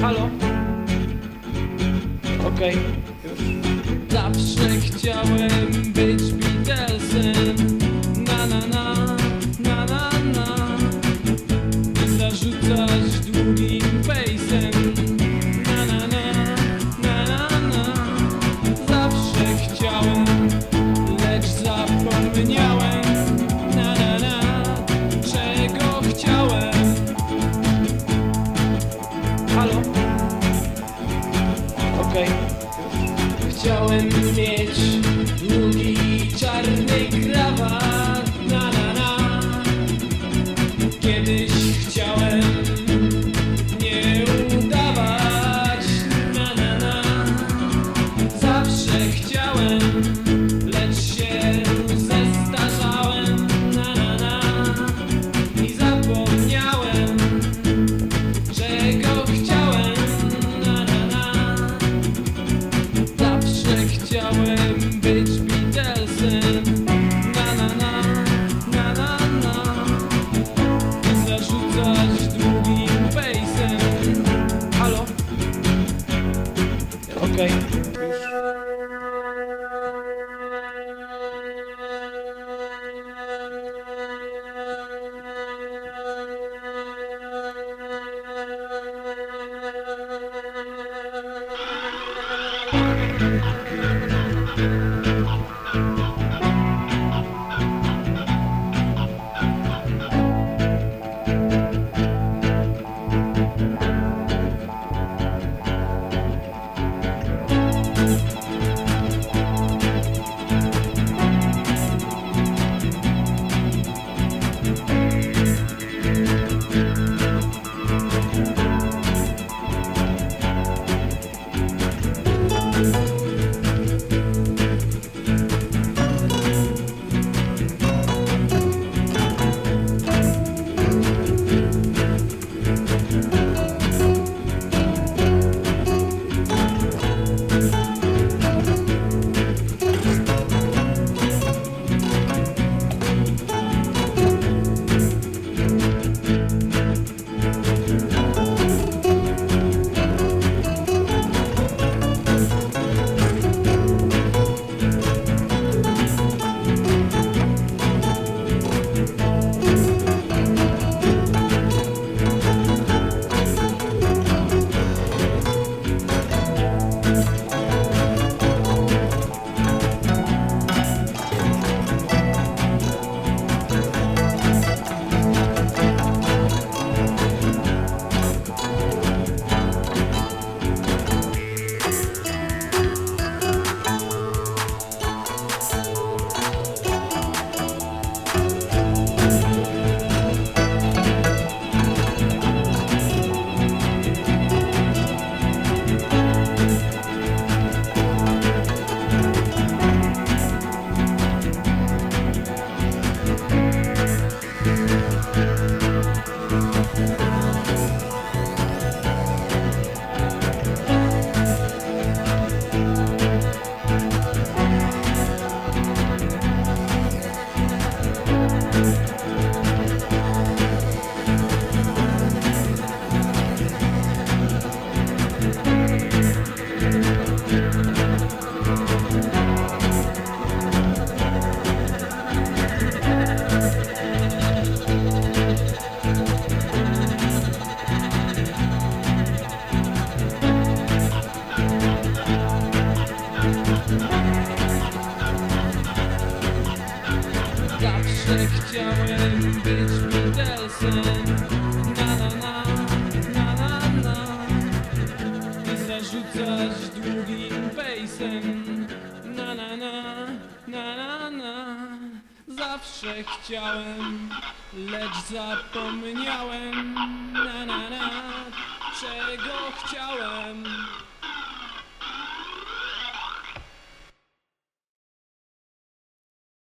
Halo? Okej, okay. już. Zawsze chciałem showing me zarzucać długim pejsem Na na na, na na na Zawsze chciałem, lecz zapomniałem. Na na na, czego chciałem?